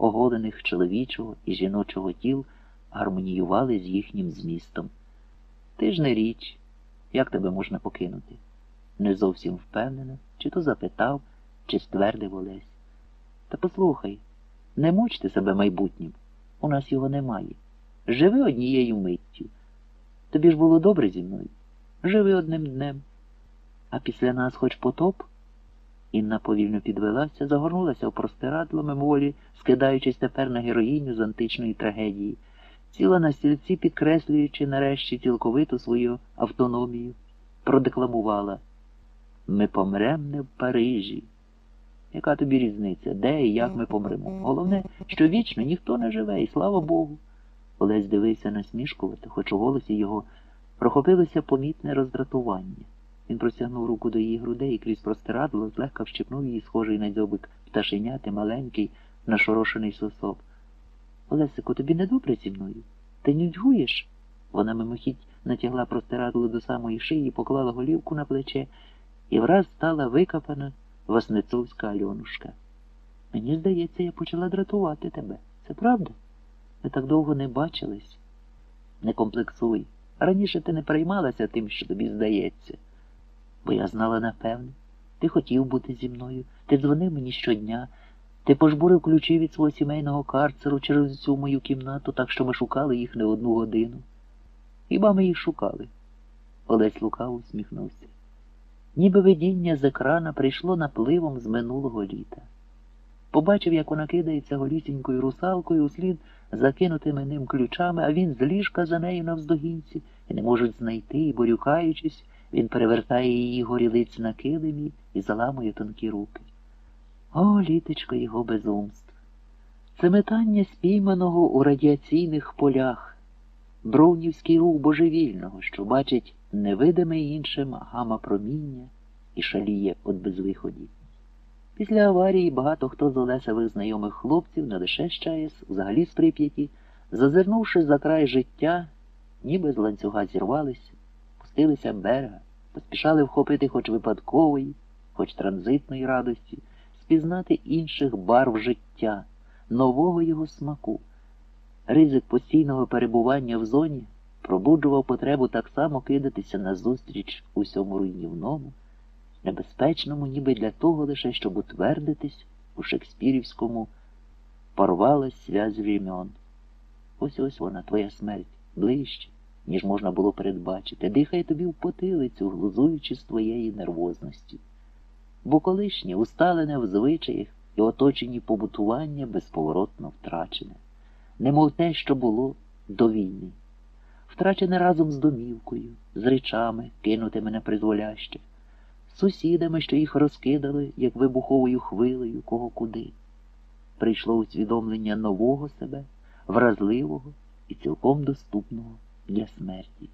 оголених чоловічого і жіночого тіл гармоніювали з їхнім змістом. Ти ж не річ, як тебе можна покинути? Не зовсім впевнена, чи то запитав, чи ствердив Олесь. Та послухай, не мучте себе майбутнім, у нас його немає. Живи однією миттю. Тобі ж було добре зі мною. Живи одним днем. А після нас хоч потоп? Інна повільно підвелася, загорнулася в простирадло мимоволі, скидаючись тепер на героїню з античної трагедії, сіла на стільці, підкреслюючи нарешті цілковиту свою автономію, продекламувала Ми помрем не в Парижі. Яка тобі різниця, де і як ми помремо? Головне, що вічно ніхто не живе, і слава Богу. Олесь дивився насмішкувати, хоч у голосі його прохопилося помітне роздратування. Він простягнув руку до її грудей і крізь простирадло злегка вщипнув її, схожий на дзьобик пташеняти, маленький, нашорошений сосок. Олесику, тобі не добре зі мною? Ти нудьгуєш? Вона мимохідь натягла простирадло до самої шиї, поклала голівку на плече і враз стала викопана Васнецовська Альонушка. Мені здається, я почала дратувати тебе. Це правда? Ми так довго не бачились. Не комплексуй. Раніше ти не приймалася тим, що тобі здається. Бо я знала напевне. Ти хотів бути зі мною, ти дзвонив мені щодня, ти пожбурив ключі від свого сімейного карцеру через цю мою кімнату, так що ми шукали їх не одну годину. Хіба ми їх шукали? Олесь лукаво усміхнувся. Ніби видіння з екрана прийшло напливом з минулого літа. Побачив, як вона кидається голісінькою русалкою услід закинутими ним ключами, а він з ліжка за нею навздогінці і не можуть знайти, і борюкаючись, він перевертає її горілиць на килимі і заламує тонкі руки. О, літочко його безумств! Це метання спійманого у радіаційних полях, броунівський рух божевільного, що бачить невидиме іншим гама проміння і шаліє від безвиході. Після аварії багато хто з Олесових знайомих хлопців, не лише з ЧАЕС, взагалі з Прип'яті, зазирнувши за край життя, ніби з ланцюга зірвалися, пустилися берега, поспішали вхопити хоч випадкової, хоч транзитної радості, спізнати інших барв життя, нового його смаку. Ризик постійного перебування в зоні пробуджував потребу так само кидатися назустріч усьому руйнівному, небезпечному, ніби для того лише, щоб утвердитись у шекспірівському порвалась связь времен. Ось ось вона, твоя смерть, ближче, ніж можна було передбачити, дихає тобі в потилицю, глузуючи з твоєї нервозності. Бо колишнє, усталене в звичаях і оточені побутування безповоротно втрачене, немов те, що було до війни, втрачене разом з домівкою, з речами, кинутими на призволяще, сусідами, що їх розкидали, як вибуховою хвилею, кого куди. Прийшло усвідомлення нового себе, вразливого і цілком доступного для смерті.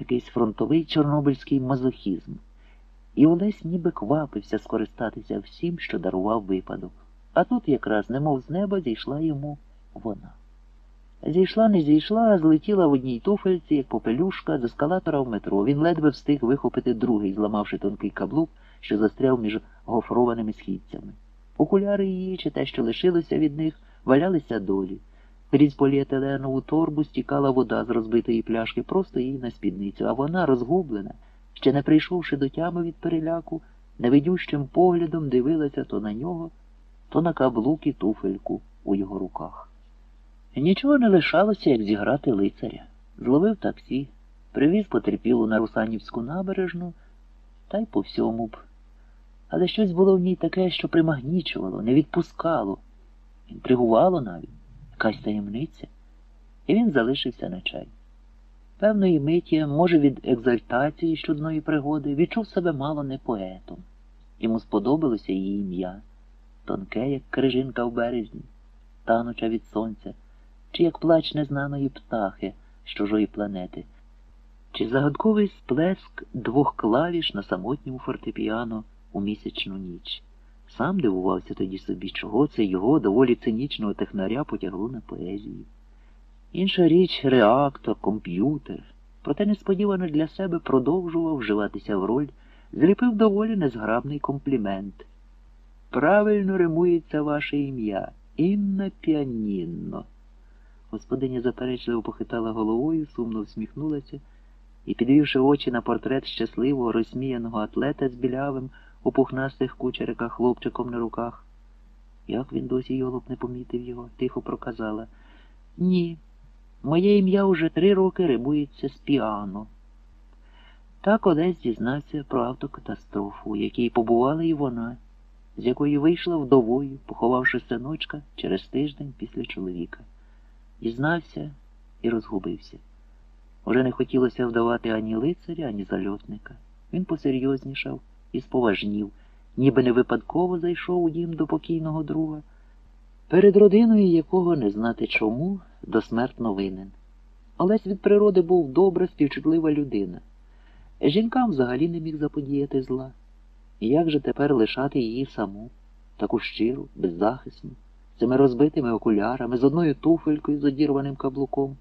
Якийсь фронтовий чорнобильський мазохізм. І Олесь ніби квапився скористатися всім, що дарував випадок. А тут якраз, немов з неба, зійшла йому вона. Зійшла, не зійшла, а злетіла в одній туфельці, як попелюшка, з ескалатора в метро. Він ледве встиг вихопити другий, зламавши тонкий каблук, що застряв між гофрованими східцями. Окуляри її, чи те, що лишилося від них, валялися долі. Крізь поліетиленову торбу стікала вода з розбитої пляшки просто їй на спідницю, а вона, розгублена, ще не прийшовши до тями від переляку, невидющим поглядом дивилася то на нього, то на каблук і туфельку у його руках. Нічого не лишалося, як зіграти лицаря. Зловив таксі, привіз потерпілу на Русанівську набережну, та й по всьому б. Але щось було в ній таке, що примагнічувало, не відпускало, інтригувало навіть, якась таємниця, і він залишився на чай. Певної миті, може, від екзальтації щодної пригоди, відчув себе мало не поетом. Йому сподобалося її ім'я, тонке, як крижинка в березні, тануча від сонця, чи як плач незнаної птахи з чужої планети, чи загадковий сплеск двох клавіш на самотньому фортепіано у місячну ніч. Сам дивувався тоді собі, чого це його доволі цинічного технаря потягло на поезію. Інша річ реактор, комп'ютер, проте несподівано для себе продовжував вживатися в роль, зліпив доволі незграбний комплімент. Правильно римується ваше ім'я. І на піанінно. Господиня заперечливо похитала головою, сумно всміхнулася і, підвівши очі на портрет щасливого, розсміяного атлета з білявим у пухнастих кучериках хлопчиком на руках. Як він досі йолоп не помітив його, тихо проказала. Ні, моє ім'я уже три роки римується з піано. Так Олесь дізнався про автокатастрофу, у якій побувала і вона, з якої вийшла вдовою, поховавши синочка через тиждень після чоловіка. Дізнався і розгубився. Уже не хотілося вдавати ані лицаря, ані зальотника. Він посерйознішав і споважнів, ніби не випадково зайшов у дім до покійного друга, перед родиною якого не знати чому досмертно винен. Олесь від природи був добра, співчутлива людина. Жінкам взагалі не міг заподіяти зла. Як же тепер лишати її саму, таку щиру, беззахисну, з цими розбитими окулярами, з одною туфелькою з одірваним каблуком?